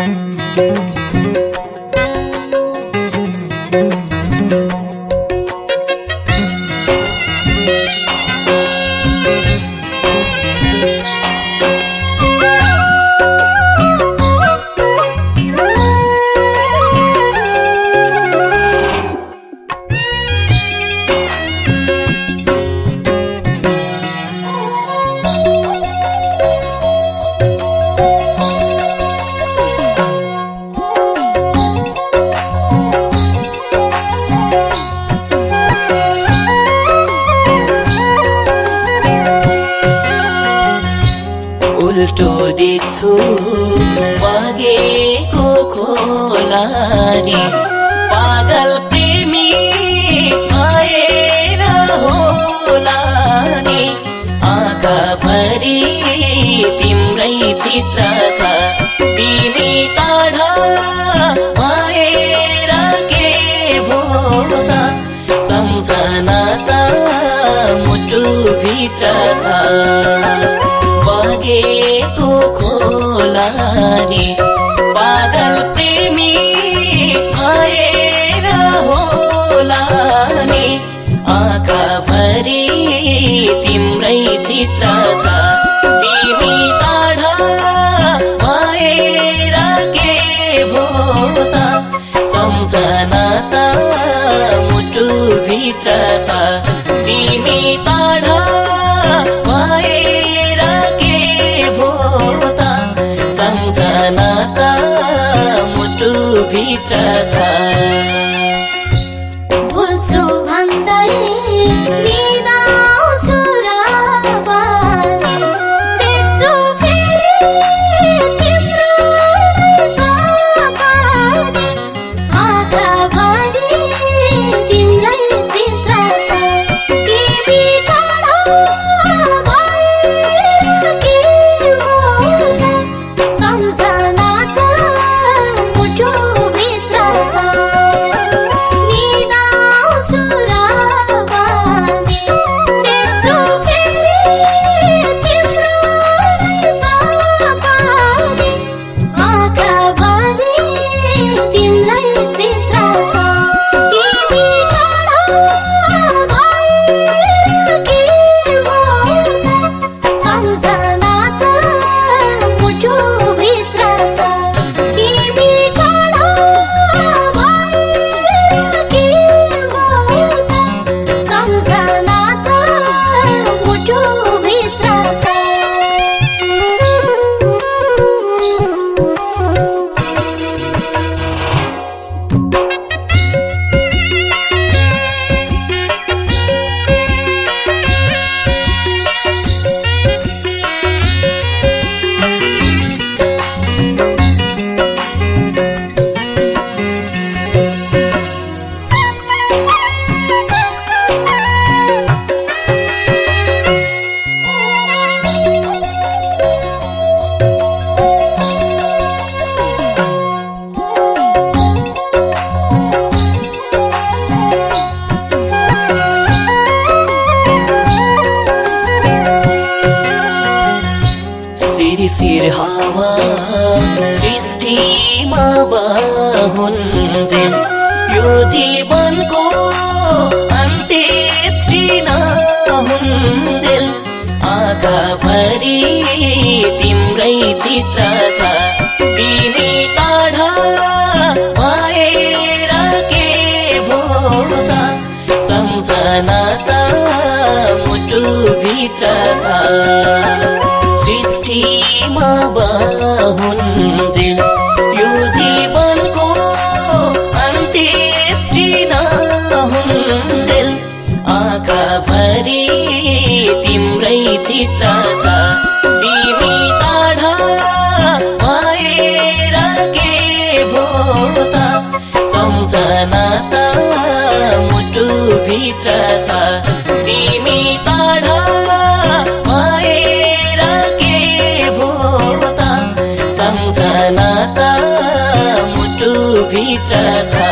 Thank you. देख्छु बगेको खोलानी पागल प्रेमी भएर होला नि आँखाभरि तिम्रै चित्र छ। तिमी टाढा भएर के भो सम्झना त मुटुभित्र छ। बगेको खोला सृष्टिमा बाहुन्जेल यो जीवनको अन्त्येष्टि नहुन्जेल आँखाभरि तिम्रै चित्र छ। तिमी टाढा भएर के भो त सम्झना त मुटुभित्र छ। सृष्टिमा बाहुन्जेल मुटुभित्र छ। तिमी टाढा भएर के भो त? सम्झना त मुटुभित्र छ।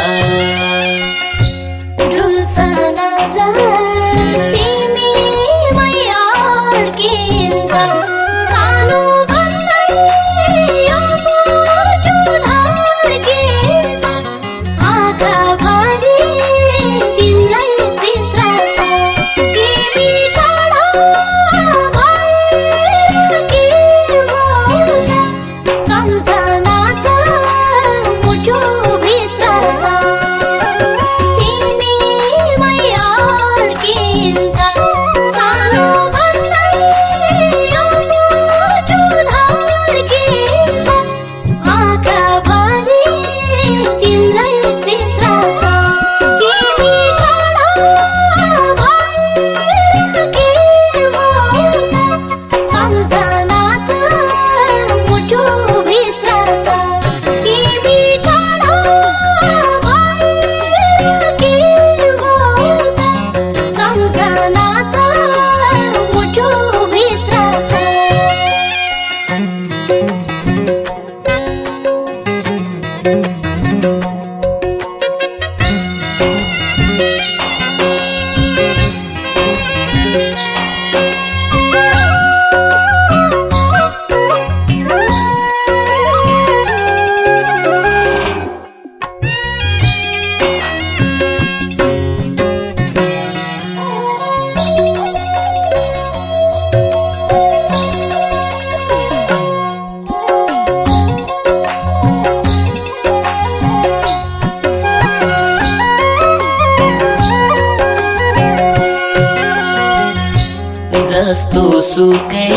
जस्तो सुकै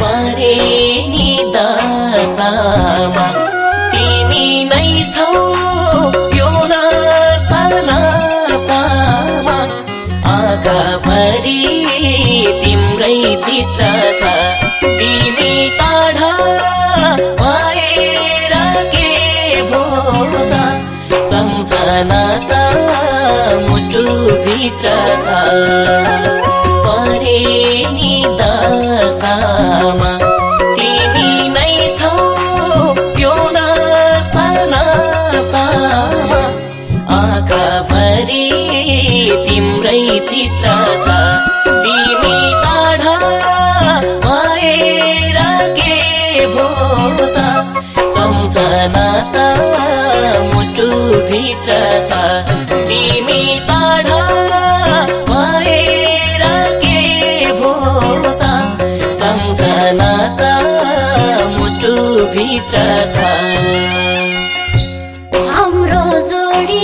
परे नि दशामा। तिमी नै छौ यो नसामा आँखाभरि तिम्रै चित्र छ। तिमी टाढा भएर के भो सम्झना त मुटुभित्र छ। परे नि दशामा तिमी नै छौ यो नसामा आँखाभरि तिम्रै चित्र छ। तिमी टाढा भएर के भो त? सम्झना त मुटुभित्र छ। तिमी मात्र छ। हाम्रो जोडी